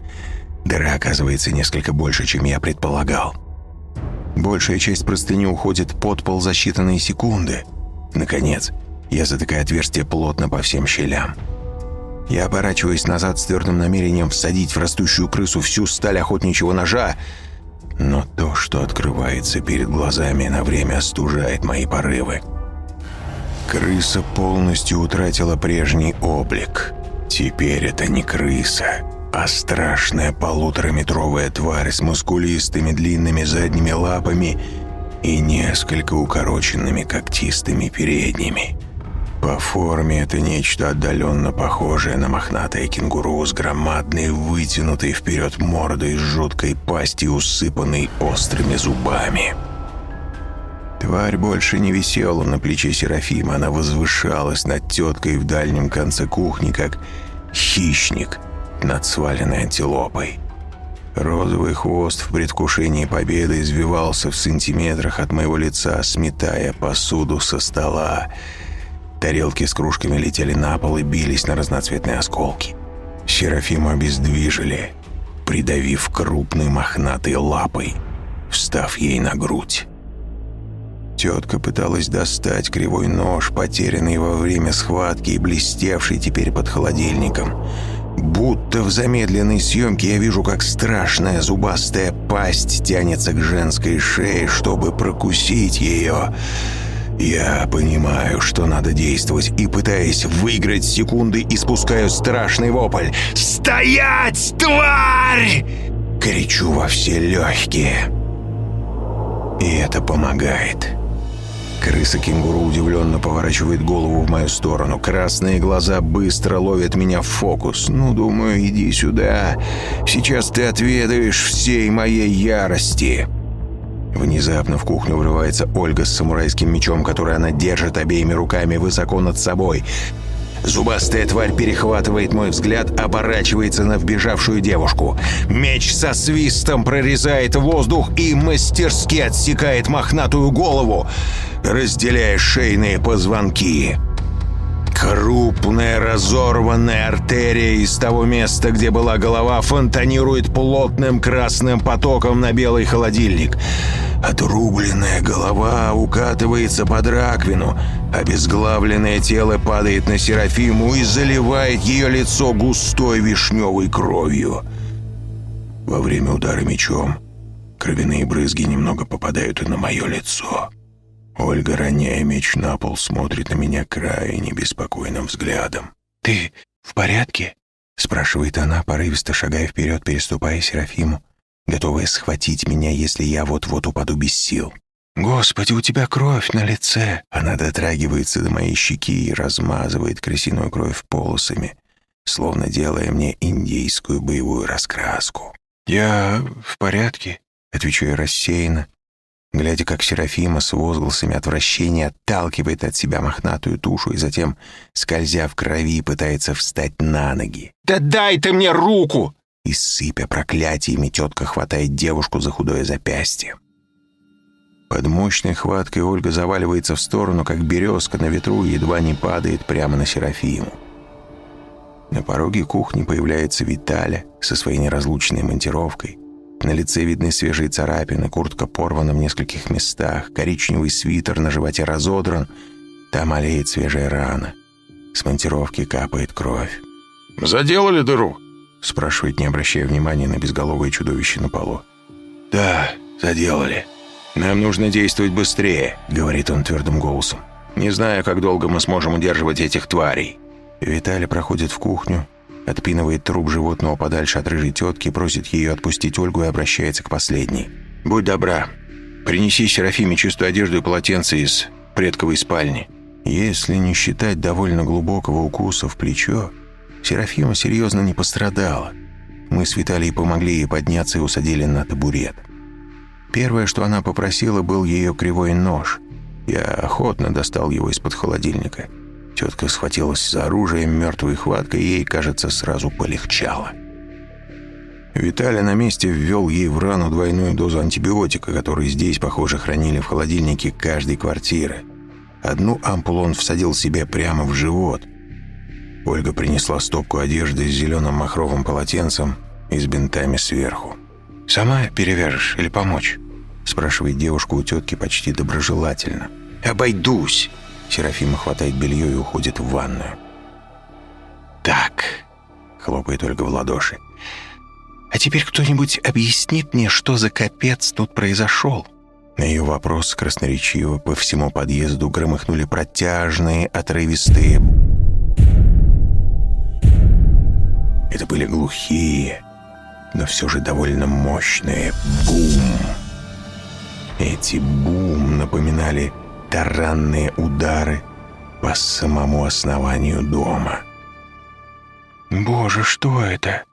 Дыра оказывается несколько больше, чем я предполагал. Большая часть простыни уходит под пол за считанные секунды. Наконец, я затыкаю отверстие плотно по всем щелям. Я оборачиваюсь назад с твердым намерением всадить в растущую крысу всю сталь охотничьего ножа, но то, что открывается перед глазами, на время остужает мои порывы. Крыса полностью утратила прежний облик. Теперь это не крыса а страшная полутораметровая тварь с мускулистыми длинными задними лапами и несколько укороченными когтистыми передними. По форме это нечто отдаленно похожее на мохнатое кенгуру с громадной вытянутой вперед мордой жуткой пастью, усыпанной острыми зубами. Тварь больше не висела на плече Серафима, она возвышалась над теткой в дальнем конце кухни, как хищник — над сваленной антилопой. Розовый хвост в предвкушении победы извивался в сантиметрах от моего лица, сметая посуду со стола. Тарелки с кружками летели на пол и бились на разноцветные осколки. Серафиму обездвижили, придавив крупной мохнатой лапой, встав ей на грудь. Тетка пыталась достать кривой нож, потерянный во время схватки и блестевший теперь под холодильником – Будто в замедленной съемке я вижу, как страшная зубастая пасть тянется к женской шее, чтобы прокусить ее. Я понимаю, что надо действовать, и, пытаясь выиграть секунды, испускаю страшный вопль. «Стоять, тварь!» Кричу во все легкие. И это помогает. Крыса-кенгуру удивленно поворачивает голову в мою сторону. Красные глаза быстро ловят меня в фокус. «Ну, думаю, иди сюда. Сейчас ты отведаешь всей моей ярости». Внезапно в кухню врывается Ольга с самурайским мечом, который она держит обеими руками высоко над собой. Зубастая тварь перехватывает мой взгляд, оборачивается на вбежавшую девушку. Меч со свистом прорезает воздух и мастерски отсекает мохнатую голову, разделяя шейные позвонки. Крупная разорванная артерия из того места, где была голова, фонтанирует плотным красным потоком на белый холодильник. Отрубленная голова укатывается под раковину, обезглавленное тело падает на Серафиму и заливает ее лицо густой вишневой кровью. Во время удара мечом кровяные брызги немного попадают и на мое лицо. Ольга, роняя меч на пол, смотрит на меня крайне беспокойным взглядом. «Ты в порядке?» — спрашивает она, порывисто шагая вперед, переступая Серафиму, готовая схватить меня, если я вот-вот упаду без сил. «Господи, у тебя кровь на лице!» Она дотрагивается до моей щеки и размазывает крысиную кровь полосами, словно делая мне индейскую боевую раскраску. «Я в порядке», — отвечаю рассеянно, глядя, как Серафима с возгласами отвращения отталкивает от себя мохнатую тушу и затем, скользя в крови, пытается встать на ноги. «Да дай ты мне руку!» И, сыпя проклятиями, тетка хватает девушку за худое запястье. Под мощной хваткой Ольга заваливается в сторону, как березка на ветру, и едва не падает прямо на Серафиму. На пороге кухни появляется Виталя со своей неразлучной монтировкой. На лице видны свежие царапины, куртка порвана в нескольких местах, коричневый свитер на животе разодран, там олеет свежая рана. С монтировки капает кровь. «Заделали дыру?» — спрашивает, не обращая внимания на безголовое чудовище на полу. «Да, заделали. Нам нужно действовать быстрее», — говорит он твердым голосом. «Не знаю, как долго мы сможем удерживать этих тварей». Виталий проходит в кухню, отпинывает труп животного подальше от рыжей тетки, просит ее отпустить Ольгу и обращается к последней. «Будь добра, принеси Серафиме чистую одежду и полотенце из предковой спальни». Если не считать довольно глубокого укуса в плечо, Серафима серьезно не пострадала. Мы с Виталией помогли ей подняться и усадили на табурет. Первое, что она попросила, был ее кривой нож. Я охотно достал его из-под холодильника. Тетка схватилась за оружие мертвой хваткой, и ей, кажется, сразу полегчало. Виталий на месте ввел ей в рану двойную дозу антибиотика, который здесь, похоже, хранили в холодильнике каждой квартиры. Одну ампулу он всадил себе прямо в живот. Ольга принесла стопку одежды с зеленым махровым полотенцем и с бинтами сверху. «Сама перевяжешь или помочь?» спрашивает девушка у тетки почти доброжелательно. «Обойдусь!» Серафима хватает белье и уходит в ванную. «Так», — хлопает Ольга в ладоши, «а теперь кто-нибудь объяснит мне, что за капец тут произошел?» На ее вопрос красноречиво по всему подъезду громыхнули протяжные, отрывистые... Это были глухие, но все же довольно мощные бум. Эти бум напоминали таранные удары по самому основанию дома. «Боже, что это?»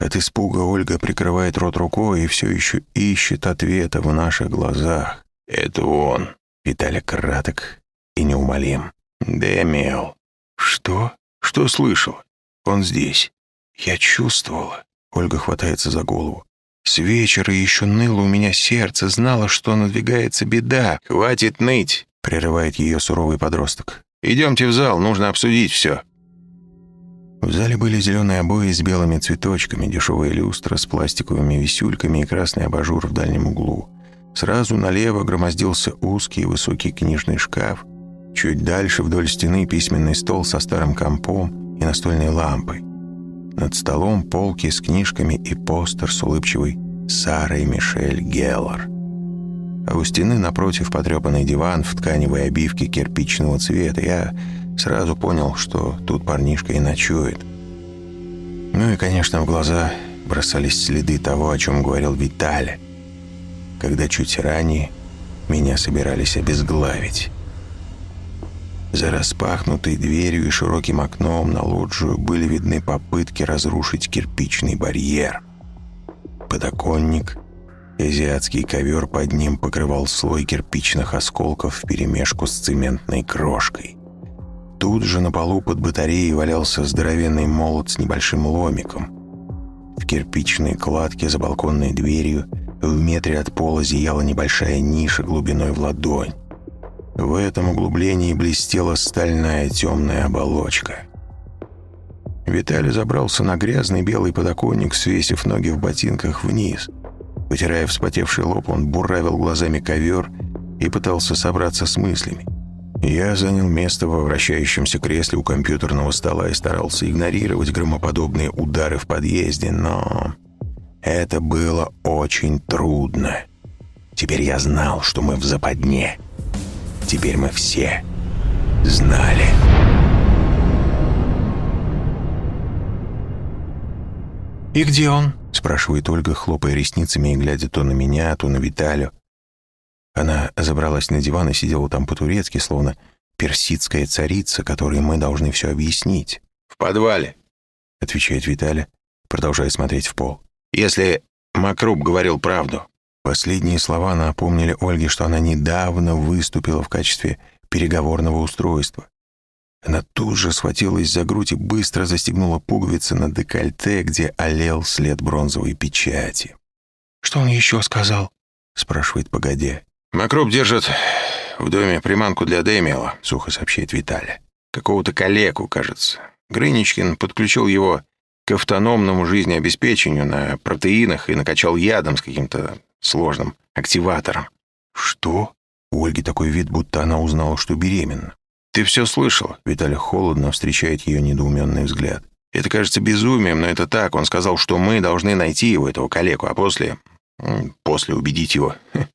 От испуга Ольга прикрывает рот рукой и все еще ищет ответа в наших глазах. «Это он!» Виталий краток и неумолим. «Демиэл!» «Что? Что слышал? Он здесь!» «Я чувствовала!» Ольга хватается за голову. «С вечера еще ныло у меня сердце, знала, что надвигается беда. Хватит ныть!» Прерывает ее суровый подросток. «Идемте в зал, нужно обсудить все». В зале были зеленые обои с белыми цветочками, дешевая люстра с пластиковыми висюльками и красный абажур в дальнем углу. Сразу налево громоздился узкий высокий книжный шкаф. Чуть дальше вдоль стены письменный стол со старым компом и настольной лампой. Над столом полки с книжками и постер с улыбчивой Сарой Мишель Геллар а у стены напротив потрепанный диван в тканевой обивке кирпичного цвета. Я сразу понял, что тут парнишка и ночует. Ну и, конечно, в глаза бросались следы того, о чем говорил Виталий, когда чуть ранее меня собирались обезглавить. За распахнутой дверью и широким окном на лоджию были видны попытки разрушить кирпичный барьер. Подоконник — Азиатский ковер под ним покрывал слой кирпичных осколков вперемешку с цементной крошкой. Тут же на полу под батареей валялся здоровенный молот с небольшим ломиком. В кирпичной кладке за балконной дверью в метре от пола зияла небольшая ниша глубиной в ладонь. В этом углублении блестела стальная темная оболочка. Виталий забрался на грязный белый подоконник, свесив ноги в ботинках вниз – Потирая вспотевший лоб, он буравил глазами ковер и пытался собраться с мыслями. Я занял место во вращающемся кресле у компьютерного стола и старался игнорировать громоподобные удары в подъезде, но это было очень трудно. Теперь я знал, что мы в западне. Теперь мы все знали. «И где он?» — спрашивает Ольга, хлопая ресницами и глядя то на меня, то на Виталю. Она забралась на диван и сидела там по-турецки, словно персидская царица, которой мы должны все объяснить. «В подвале», — отвечает Виталя, продолжая смотреть в пол. «Если Макруб говорил правду, Последние слова напомнили Ольге, что она недавно выступила в качестве переговорного устройства. Она тут же схватилась за грудь и быстро застегнула пуговицы на декольте, где олел след бронзовой печати. «Что он еще сказал?» — спрашивает погодя. «Макроп держит в доме приманку для Дэмиела», — сухо сообщает Виталий. «Какого-то калеку, кажется. Грыничкин подключил его к автономному жизнеобеспечению на протеинах и накачал ядом с каким-то сложным активатором». «Что?» У Ольги такой вид, будто она узнала, что беременна. «Ты все слышал?» Виталий холодно встречает ее недоуменный взгляд. «Это кажется безумием, но это так. Он сказал, что мы должны найти его, этого калеку, а после... после убедить его [laughs]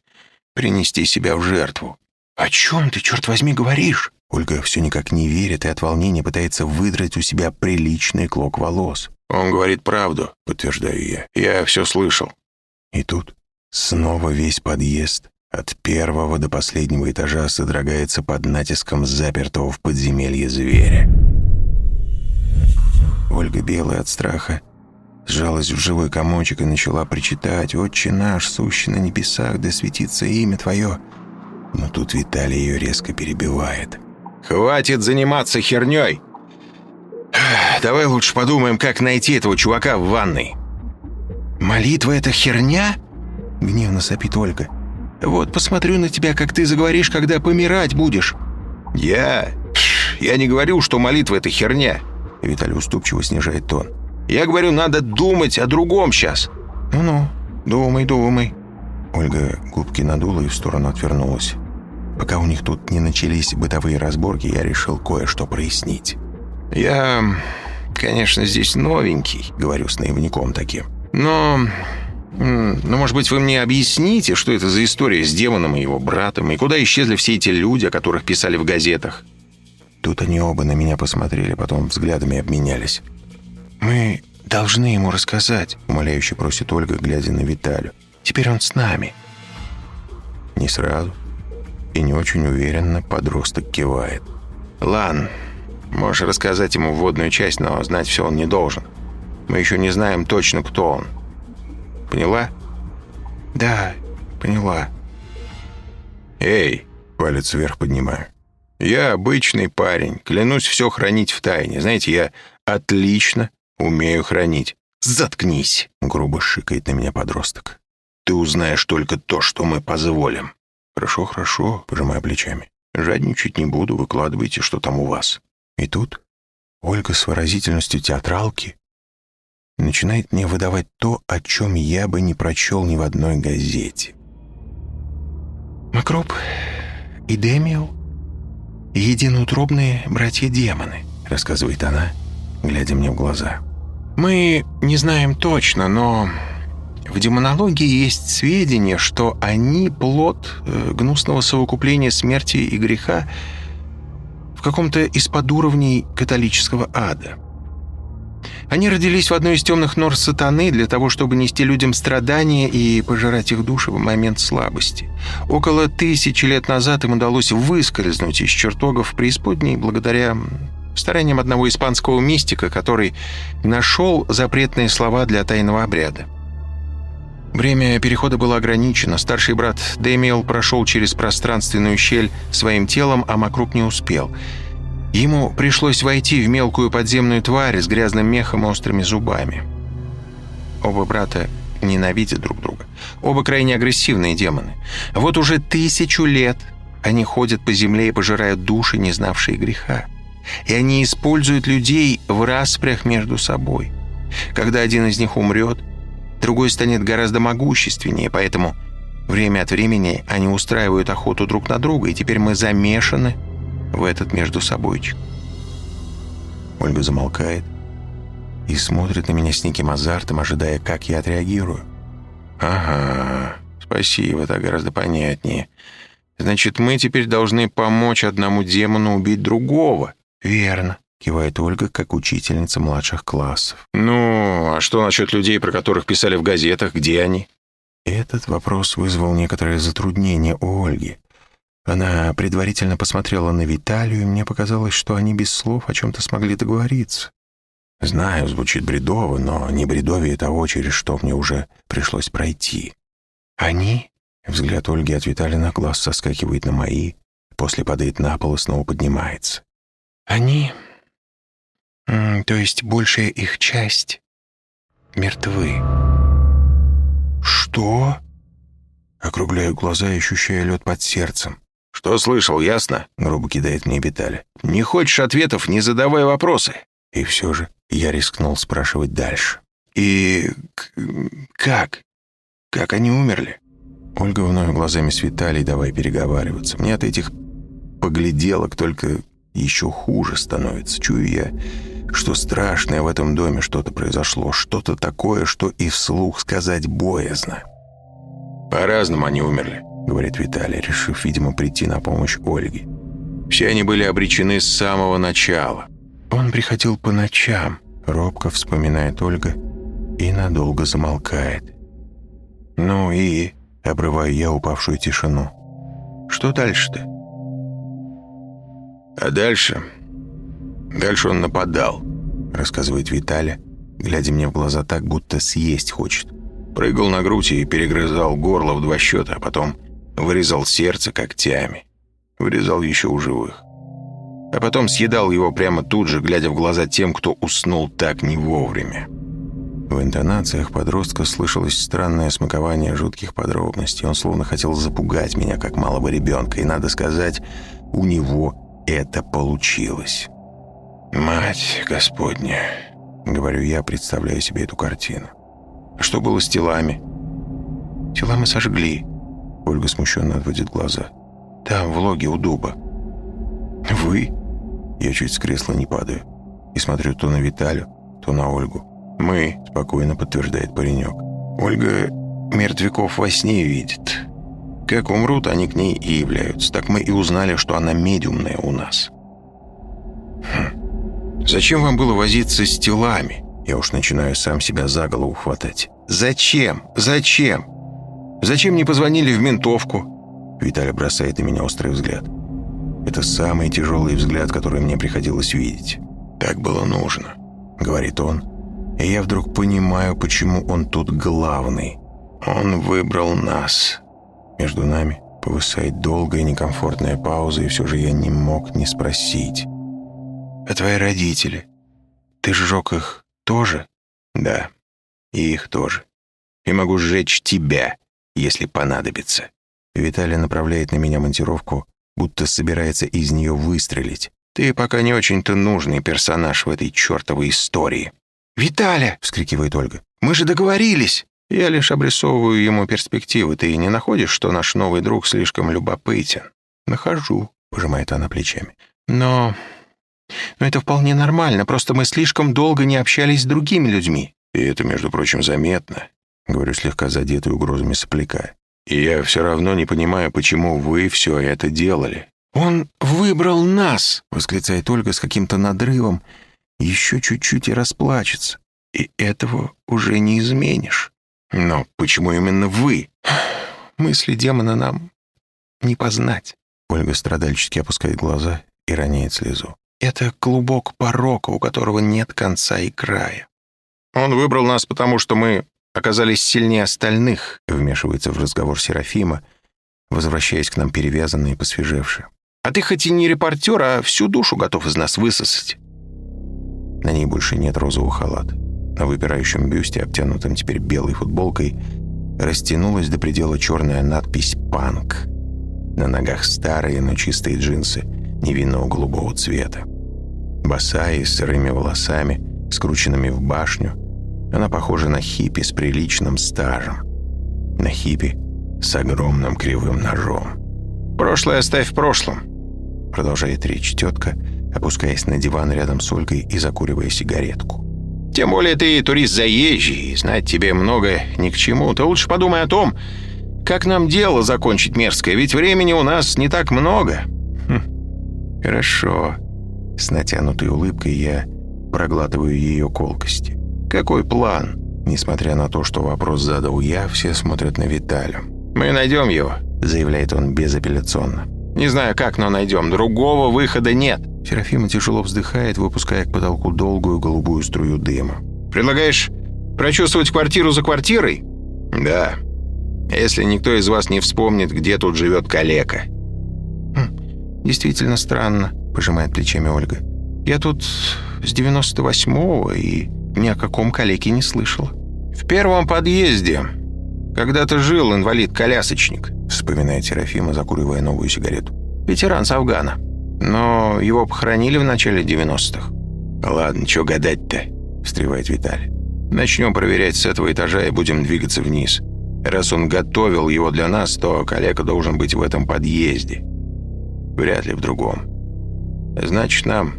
принести себя в жертву». «О чем ты, черт возьми, говоришь?» Ольга все никак не верит и от волнения пытается выдрать у себя приличный клок волос. «Он говорит правду», — подтверждаю я. «Я все слышал». И тут снова весь подъезд от первого до последнего этажа содрогается под натиском запертого в подземелье зверя. Ольга, белая от страха, сжалась в живой комочек и начала причитать «Отче наш, сущий на небесах, да светится имя Твое!» Но тут Виталий ее резко перебивает. «Хватит заниматься херней! Давай лучше подумаем, как найти этого чувака в ванной». «Молитва — это херня?» — гневно сопит Ольга. Вот посмотрю на тебя, как ты заговоришь, когда помирать будешь». «Я? Я не говорю, что молитва — это херня». Виталий уступчиво снижает тон. «Я говорю, надо думать о другом сейчас». «Ну-ну, думай, думай». Ольга губки надула и в сторону отвернулась. Пока у них тут не начались бытовые разборки, я решил кое-что прояснить. «Я, конечно, здесь новенький», — говорю с наивником таким. «Но ну, может быть, вы мне объясните, что это за история с демоном и его братом, и куда исчезли все эти люди, о которых писали в газетах?» Тут они оба на меня посмотрели, потом взглядами обменялись. «Мы должны ему рассказать», — умоляюще просит Ольга, глядя на Виталю. «Теперь он с нами». Не сразу и не очень уверенно подросток кивает. «Лан, можешь рассказать ему вводную часть, но знать все он не должен. Мы еще не знаем точно, кто он. Поняла?» «Да, поняла». «Эй!» — палец вверх поднимаю. «Я обычный парень, клянусь все хранить в тайне. Знаете, я отлично умею хранить. Заткнись!» — грубо шикает на меня подросток. «Ты узнаешь только то, что мы позволим». «Хорошо, хорошо», — пожимая плечами. «Жадничать не буду, выкладывайте, что там у вас». И тут Ольга с выразительностью театралки начинает мне выдавать то, о чем я бы не прочел ни в одной газете. «Макроп и Демио — единоутробные братья-демоны», — рассказывает она, глядя мне в глаза. «Мы не знаем точно, но в демонологии есть сведения, что они — плод э, гнусного совокупления смерти и греха в каком-то из подуровней католического ада». Они родились в одной из темных нор сатаны для того, чтобы нести людям страдания и пожирать их души в момент слабости. Около тысячи лет назад им удалось выскользнуть из чертогов преисподней благодаря стараниям одного испанского мистика, который нашел запретные слова для тайного обряда. Время перехода было ограничено. Старший брат Дэмиэл прошел через пространственную щель своим телом, а Макрук не успел — Ему пришлось войти в мелкую подземную тварь с грязным мехом и острыми зубами. Оба брата ненавидят друг друга. Оба крайне агрессивные демоны. Вот уже тысячу лет они ходят по земле и пожирают души, не знавшие греха. И они используют людей в распрях между собой. Когда один из них умрет, другой станет гораздо могущественнее, поэтому время от времени они устраивают охоту друг на друга, и теперь мы замешаны в этот между собойчик. Ольга замолкает и смотрит на меня с неким азартом, ожидая, как я отреагирую. «Ага, спасибо, так гораздо понятнее. Значит, мы теперь должны помочь одному демону убить другого». «Верно», — кивает Ольга, как учительница младших классов. «Ну, а что насчет людей, про которых писали в газетах? Где они?» Этот вопрос вызвал некоторое затруднение у Ольги. Она предварительно посмотрела на Виталию, и мне показалось, что они без слов о чем-то смогли договориться. Знаю, звучит бредово, но не бредовее того, через что мне уже пришлось пройти. «Они?» Взгляд Ольги от Виталина глаз соскакивает на мои, после падает на пол и снова поднимается. «Они? То есть большая их часть мертвы». «Что?» Округляю глаза и ощущаю лед под сердцем. «Что слышал, ясно?» — грубо кидает мне Виталий. «Не хочешь ответов, не задавай вопросы». И все же я рискнул спрашивать дальше. «И как? Как они умерли?» Ольга вновь глазами с Виталий давай переговариваться. Мне от этих погляделок только еще хуже становится. Чую я, что страшное в этом доме что-то произошло. Что-то такое, что и вслух сказать боязно. «По-разному они умерли», — говорит Виталий, решив, видимо, прийти на помощь Ольге. «Все они были обречены с самого начала». «Он приходил по ночам», — робко вспоминает Ольга и надолго замолкает. «Ну и...» — обрываю я упавшую тишину. «Что дальше-то?» «А дальше...» «Дальше он нападал», — рассказывает Виталя, глядя мне в глаза так, будто съесть хочет. Прыгал на грудь и перегрызал горло в два счета, а потом вырезал сердце когтями. Вырезал еще у живых. А потом съедал его прямо тут же, глядя в глаза тем, кто уснул так не вовремя. В интонациях подростка слышалось странное смакование жутких подробностей. Он словно хотел запугать меня, как малого ребенка. И, надо сказать, у него это получилось. «Мать Господня!» — говорю я, представляя себе эту картину. Что было с телами? Тела мы сожгли. Ольга смущенно отводит глаза. Там, в логе у дуба. Вы? Я чуть с кресла не падаю. И смотрю то на Виталю, то на Ольгу. Мы, спокойно подтверждает паренек. Ольга мертвяков во сне видит. Как умрут, они к ней и являются. Так мы и узнали, что она медиумная у нас. Хм. Зачем вам было возиться с телами? Я уж начинаю сам себя за голову хватать. «Зачем? Зачем? Зачем не позвонили в ментовку?» Виталий бросает на меня острый взгляд. Это самый тяжелый взгляд, который мне приходилось видеть. «Так было нужно», — говорит он. И я вдруг понимаю, почему он тут главный. Он выбрал нас. Между нами повысает долгая некомфортная пауза, и все же я не мог не спросить. «А твои родители? Ты сжег их тоже? Да. И их тоже. И могу сжечь тебя, если понадобится. Виталий направляет на меня монтировку, будто собирается из нее выстрелить. Ты пока не очень-то нужный персонаж в этой чертовой истории. «Виталя!» — вскрикивает Ольга. «Мы же договорились!» Я лишь обрисовываю ему перспективы. Ты не находишь, что наш новый друг слишком любопытен? Нахожу, пожимает она плечами. Но но это вполне нормально, просто мы слишком долго не общались с другими людьми. И это, между прочим, заметно. Говорю, слегка задетый угрозами сопляка. И я все равно не понимаю, почему вы все это делали. «Он выбрал нас!» — восклицает Ольга с каким-то надрывом. Еще чуть-чуть и расплачется. И этого уже не изменишь. Но почему именно вы? Мысли демона нам не познать. Ольга страдальчески опускает глаза и роняет слезу. Это клубок порока, у которого нет конца и края. Он выбрал нас, потому что мы оказались сильнее остальных, вмешивается в разговор Серафима, возвращаясь к нам перевязанный и посвежевший. А ты хоть и не репортер, а всю душу готов из нас высосать. На ней больше нет розового халата. На выпирающем бюсте, обтянутом теперь белой футболкой, растянулась до предела черная надпись «Панк». На ногах старые, но чистые джинсы — невинного голубого цвета. Босая с сырыми волосами, скрученными в башню, она похожа на хиппи с приличным стажем. На хиппи с огромным кривым ножом. «Прошлое оставь в прошлом», — продолжает речь тетка, опускаясь на диван рядом с Ольгой и закуривая сигаретку. «Тем более ты турист заезжий, и знать тебе много ни к чему. Ты лучше подумай о том, как нам дело закончить мерзкое, ведь времени у нас не так много». «Хорошо». С натянутой улыбкой я проглатываю ее колкости. «Какой план?» Несмотря на то, что вопрос задал я, все смотрят на Виталю. «Мы найдем его», — заявляет он безапелляционно. «Не знаю как, но найдем. Другого выхода нет». Серафима тяжело вздыхает, выпуская к потолку долгую голубую струю дыма. «Предлагаешь прочувствовать квартиру за квартирой?» «Да». если никто из вас не вспомнит, где тут живет калека». Хм, «Действительно странно», — пожимает плечами Ольга. «Я тут с 98-го и ни о каком калеке не слышала». «В первом подъезде когда-то жил инвалид-колясочник», — вспоминает Серафима, закуривая новую сигарету. «Ветеран с Афгана. Но его похоронили в начале 90-х». «Ладно, что гадать-то?» — встревает Виталий. «Начнем проверять с этого этажа и будем двигаться вниз. Раз он готовил его для нас, то коллега должен быть в этом подъезде. Вряд ли в другом. Значит, нам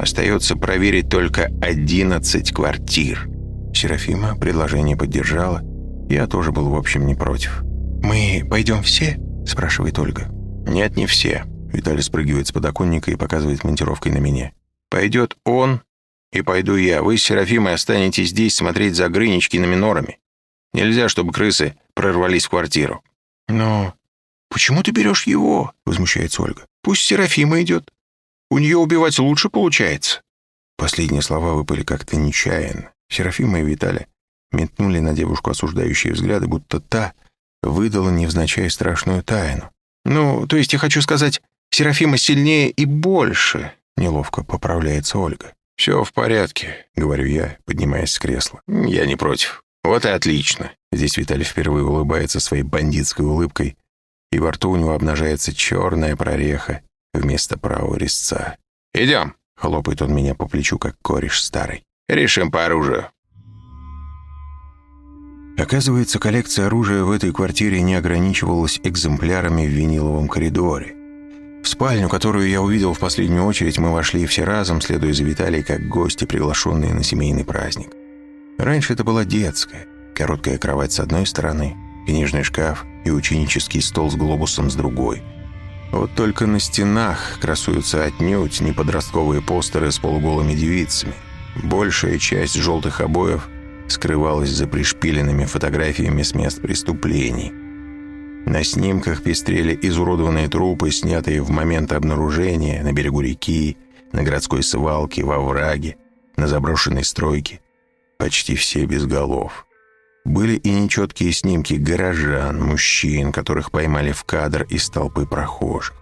остается проверить только 11 квартир». Серафима предложение поддержала. Я тоже был, в общем, не против. «Мы пойдем все?» — спрашивает Ольга. «Нет, не все». Виталий спрыгивает с подоконника и показывает монтировкой на меня. «Пойдет он, и пойду я. Вы с Серафимой останетесь здесь смотреть за Грыничкиными норами. Нельзя, чтобы крысы прорвались в квартиру». «Но почему ты берешь его?» — возмущается Ольга. «Пусть Серафима идет. У нее убивать лучше получается». Последние слова выпали как-то нечаянно. Серафима и Виталий метнули на девушку осуждающие взгляды, будто та выдала невзначай страшную тайну. «Ну, то есть я хочу сказать, Серафима сильнее и больше», — неловко поправляется Ольга. «Все в порядке», — говорю я, поднимаясь с кресла. «Я не против. Вот и отлично». Здесь Виталий впервые улыбается своей бандитской улыбкой, и во рту у него обнажается черная прореха вместо правого резца. «Идем», — хлопает он меня по плечу, как кореш старый. «Решим по оружию». Оказывается, коллекция оружия в этой квартире не ограничивалась экземплярами в виниловом коридоре. В спальню, которую я увидел в последнюю очередь, мы вошли все разом, следуя за Виталией, как гости, приглашенные на семейный праздник. Раньше это была детская. Короткая кровать с одной стороны, книжный шкаф и ученический стол с глобусом с другой. Вот только на стенах красуются отнюдь не подростковые постеры с полуголыми девицами. Большая часть желтых обоев – скрывалась за пришпиленными фотографиями с мест преступлений. На снимках пестрели изуродованные трупы, снятые в момент обнаружения на берегу реки, на городской свалке, во враге, на заброшенной стройке. Почти все без голов. Были и нечеткие снимки горожан, мужчин, которых поймали в кадр из толпы прохожих.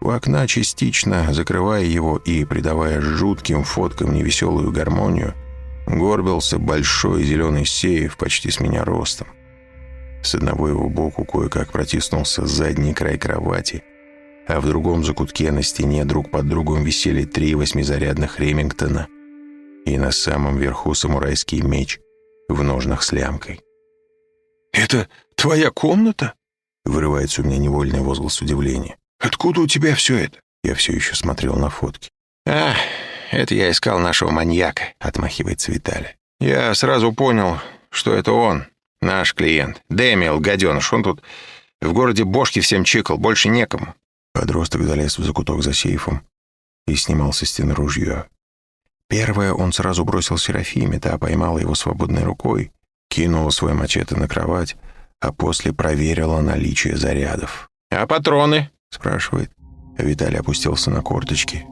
У окна частично, закрывая его и придавая жутким фоткам невеселую гармонию, горбился большой зеленый сейф почти с меня ростом. С одного его боку кое-как протиснулся задний край кровати, а в другом закутке на стене друг под другом висели три восьмизарядных Ремингтона и на самом верху самурайский меч в ножнах с лямкой. «Это твоя комната?» — вырывается у меня невольный возглас удивления. «Откуда у тебя все это?» Я все еще смотрел на фотки. «А, это я искал нашего маньяка», — отмахивается Виталий. «Я сразу понял, что это он, наш клиент. Дэмиэл, гаденыш, он тут в городе бошки всем чикал, больше некому». Подросток залез в закуток за сейфом и снимал со стены ружье. Первое он сразу бросил Серафиме, та поймала его свободной рукой, кинула свой мачете на кровать, а после проверила наличие зарядов. «А патроны?» — спрашивает. Виталий опустился на корточки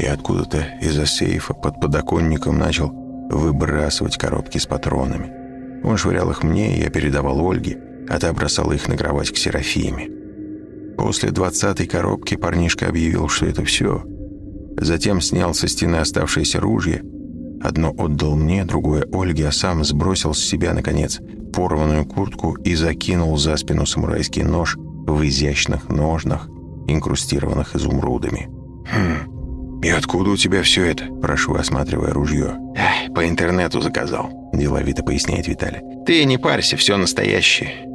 и откуда-то из-за сейфа под подоконником начал выбрасывать коробки с патронами. Он швырял их мне, я передавал Ольге, а та бросала их на кровать к Серафиме. После двадцатой коробки парнишка объявил, что это все. Затем снял со стены оставшееся ружье. Одно отдал мне, другое Ольге, а сам сбросил с себя, наконец, порванную куртку и закинул за спину самурайский нож в изящных ножнах, инкрустированных изумрудами. «Хм, «И откуда у тебя все это?» Прошу, осматривая ружье. Эх, «По интернету заказал», — деловито поясняет Виталий. «Ты не парься, все настоящее.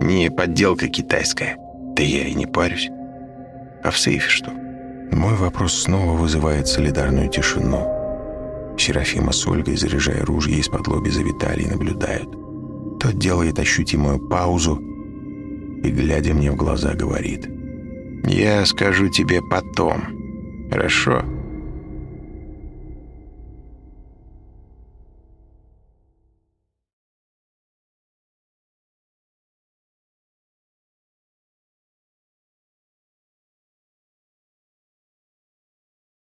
Не подделка китайская». «Да я и не парюсь. А в сейфе что?» Мой вопрос снова вызывает солидарную тишину. Серафима с Ольгой, заряжая ружье из-под лоби за Виталий, наблюдают. Тот делает ощутимую паузу и, глядя мне в глаза, говорит. «Я скажу тебе потом». Хорошо.